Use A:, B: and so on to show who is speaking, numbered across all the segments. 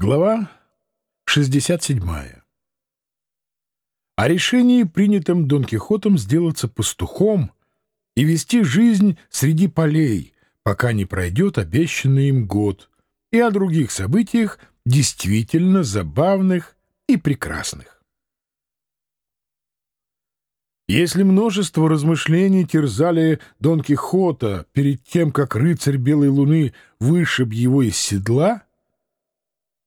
A: Глава 67. О решении, принятом Дон Кихотом сделаться пастухом и вести жизнь среди полей, пока не пройдет обещанный им год, и о других событиях, действительно забавных и прекрасных. Если множество размышлений терзали Дон Кихота перед тем, как рыцарь Белой Луны вышиб его из седла —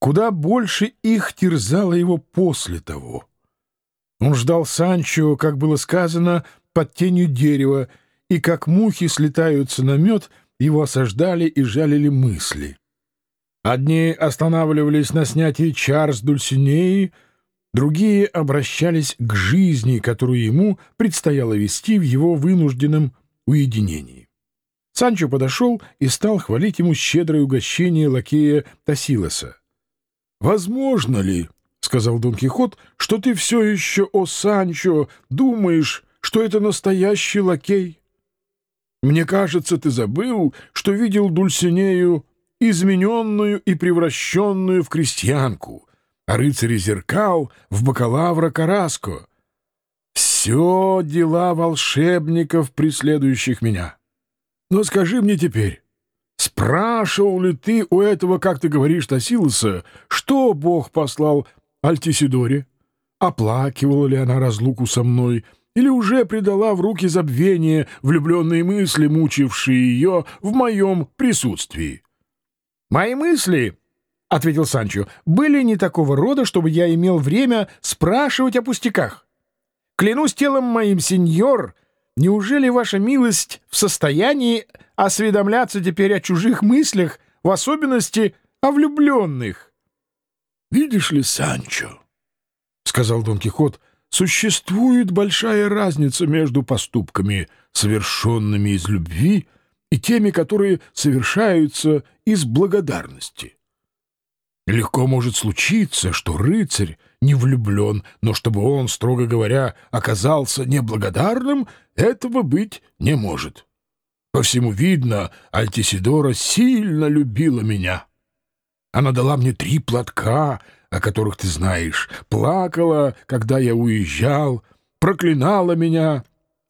A: Куда больше их терзало его после того. Он ждал Санчо, как было сказано, под тенью дерева, и как мухи слетаются на мед, его осаждали и жалили мысли. Одни останавливались на снятии чар с Дульсинеи, другие обращались к жизни, которую ему предстояло вести в его вынужденном уединении. Санчо подошел и стал хвалить ему щедрое угощение лакея Тасилоса. «Возможно ли, — сказал Дон Кихот, — что ты все еще, о Санчо, думаешь, что это настоящий лакей? Мне кажется, ты забыл, что видел Дульсинею измененную и превращенную в крестьянку, а рыцаря зеркал в бакалавра Караско. Все дела волшебников, преследующих меня. Но скажи мне теперь, Спрашивал ли ты у этого, как ты говоришь, Тосилоса, что Бог послал Альтисидоре? Оплакивала ли она разлуку со мной, или уже предала в руки забвения влюбленные мысли, мучившие ее в моем присутствии? — Мои мысли, — ответил Санчо, — были не такого рода, чтобы я имел время спрашивать о пустяках. Клянусь телом моим, сеньор, неужели ваша милость в состоянии осведомляться теперь о чужих мыслях, в особенности о влюбленных. — Видишь ли, Санчо, — сказал Дон Кихот, — существует большая разница между поступками, совершенными из любви, и теми, которые совершаются из благодарности. Легко может случиться, что рыцарь не влюблен, но чтобы он, строго говоря, оказался неблагодарным, этого быть не может. — по всему видно, Альтисидора сильно любила меня. Она дала мне три платка, о которых ты знаешь, плакала, когда я уезжал, проклинала меня,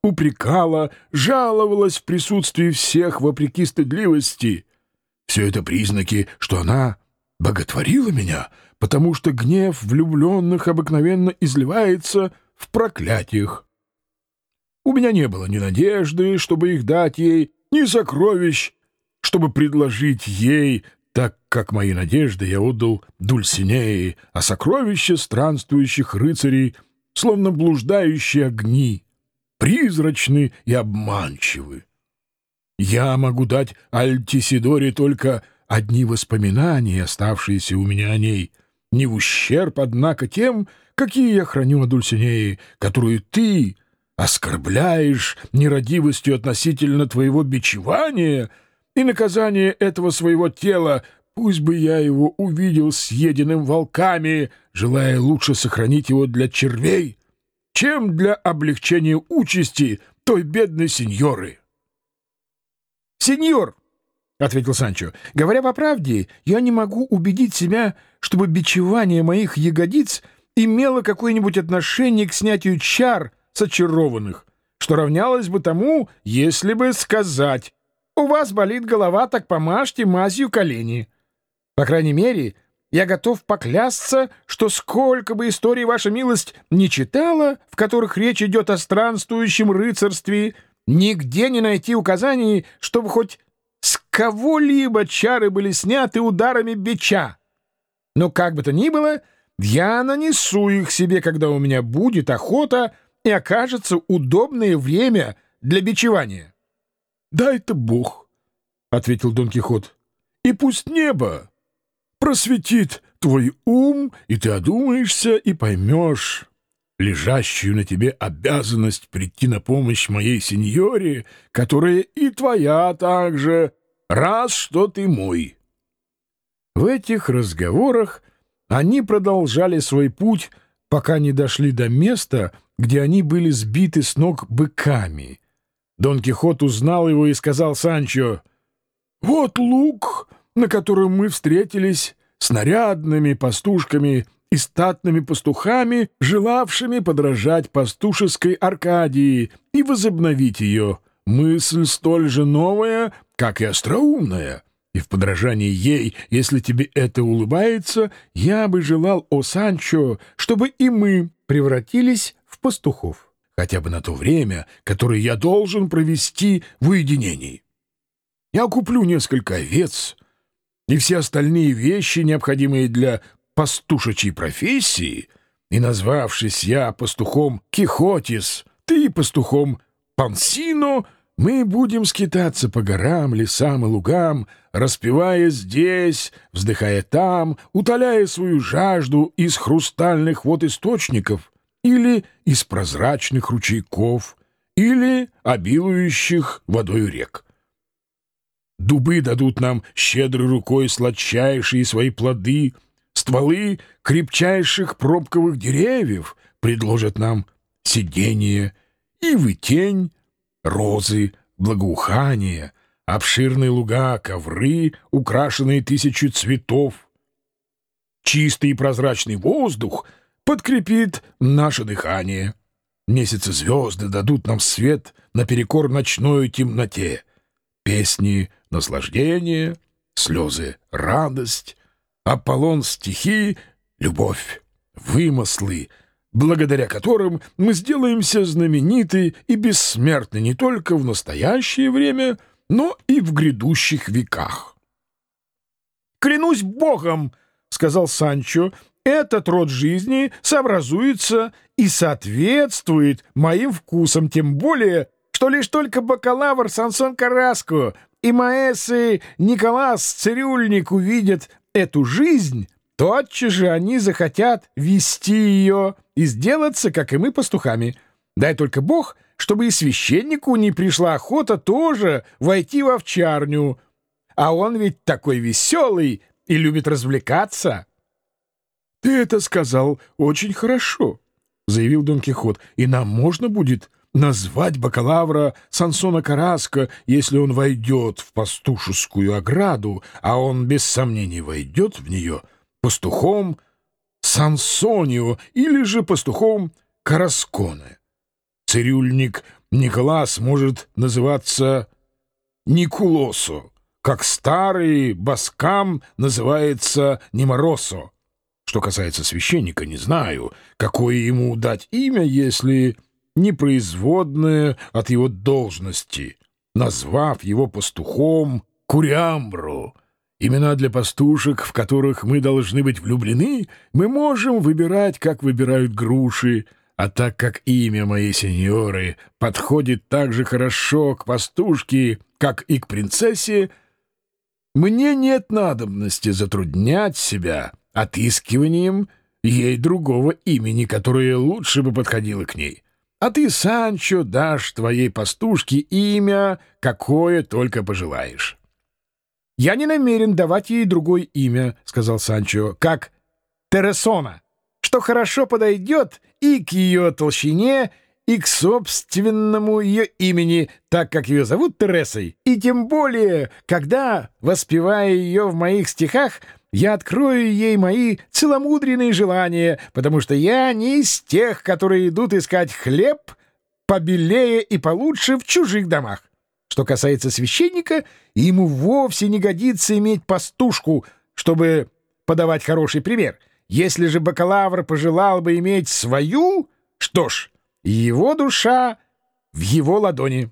A: упрекала, жаловалась в присутствии всех вопреки стыдливости. Все это признаки, что она боготворила меня, потому что гнев влюбленных обыкновенно изливается в проклятиях. У меня не было ни надежды, чтобы их дать ей, ни сокровищ, чтобы предложить ей, так как мои надежды я отдал Дульсинеи, а сокровища странствующих рыцарей, словно блуждающие огни, призрачны и обманчивы. Я могу дать Альтисидоре только одни воспоминания, оставшиеся у меня о ней, не в ущерб, однако, тем, какие я храню о Дульсинее, которую ты оскорбляешь нерадивостью относительно твоего бичевания и наказания этого своего тела, пусть бы я его увидел съеденным волками, желая лучше сохранить его для червей, чем для облегчения участи той бедной сеньоры. — Сеньор, — ответил Санчо, — говоря по правде, я не могу убедить себя, чтобы бичевание моих ягодиц имело какое-нибудь отношение к снятию чар — сочарованных, что равнялось бы тому, если бы сказать «У вас болит голова, так помажьте мазью колени». По крайней мере, я готов поклясться, что сколько бы историй ваша милость не читала, в которых речь идет о странствующем рыцарстве, нигде не найти указаний, чтобы хоть с кого-либо чары были сняты ударами бича. Но как бы то ни было, я нанесу их себе, когда у меня будет охота и окажется удобное время для бичевания. — Дай-то Бог, — ответил Дон Кихот, — и пусть небо просветит твой ум, и ты одумаешься и поймешь лежащую на тебе обязанность прийти на помощь моей сеньоре, которая и твоя также, раз что ты мой. В этих разговорах они продолжали свой путь, пока не дошли до места, где они были сбиты с ног быками. Дон Кихот узнал его и сказал Санчо, «Вот луг, на котором мы встретились с нарядными пастушками и статными пастухами, желавшими подражать пастушеской Аркадии и возобновить ее. Мысль столь же новая, как и остроумная. И в подражании ей, если тебе это улыбается, я бы желал, о Санчо, чтобы и мы превратились в пастухов, хотя бы на то время, которое я должен провести в уединении. Я куплю несколько овец и все остальные вещи, необходимые для пастушечьей профессии, и, назвавшись я пастухом Кихотис, ты пастухом Пансино, мы будем скитаться по горам, лесам и лугам, распевая здесь, вздыхая там, утоляя свою жажду из хрустальных вод источников или из прозрачных ручейков или обилующих водой рек. Дубы дадут нам щедрой рукой сладчайшие свои плоды, стволы крепчайших пробковых деревьев предложат нам сидение, ивы тень, розы, благоухание, обширные луга, ковры, украшенные тысячу цветов. Чистый и прозрачный воздух подкрепит наше дыхание. Месяцы звезды дадут нам свет наперекор ночной темноте. Песни — наслаждение, слезы — радость, Аполлон — стихи, любовь, вымыслы — благодаря которым мы сделаемся знамениты и бессмертны не только в настоящее время, но и в грядущих веках. «Клянусь Богом!» — сказал Санчо, — «этот род жизни сообразуется и соответствует моим вкусам, тем более, что лишь только бакалавр Сансон Караско и маэсы Николас Цирюльник увидят эту жизнь, Тотчас же они захотят вести ее и сделаться, как и мы, пастухами. Дай только Бог, чтобы и священнику не пришла охота тоже войти в овчарню. А он ведь такой веселый и любит развлекаться. — Ты это сказал очень хорошо, — заявил Дон Кихот, — и нам можно будет назвать бакалавра Сансона Караска, если он войдет в пастушескую ограду, а он без сомнений войдет в нее — пастухом Сансонио или же пастухом Карасконе. Цирюльник Николас может называться Никулосо, как старый Баскам называется Неморосо. Что касается священника, не знаю, какое ему дать имя, если непроизводное от его должности, назвав его пастухом Курямбро, Имена для пастушек, в которых мы должны быть влюблены, мы можем выбирать, как выбирают груши, а так как имя моей сеньоры подходит так же хорошо к пастушке, как и к принцессе, мне нет надобности затруднять себя отыскиванием ей другого имени, которое лучше бы подходило к ней. А ты, Санчо, дашь твоей пастушке имя, какое только пожелаешь». «Я не намерен давать ей другое имя», — сказал Санчо, — «как Тересона, что хорошо подойдет и к ее толщине, и к собственному ее имени, так как ее зовут Тересой. И тем более, когда, воспевая ее в моих стихах, я открою ей мои целомудренные желания, потому что я не из тех, которые идут искать хлеб побелее и получше в чужих домах. Что касается священника, ему вовсе не годится иметь пастушку, чтобы подавать хороший пример. Если же бакалавр пожелал бы иметь свою, что ж, его душа в его ладони.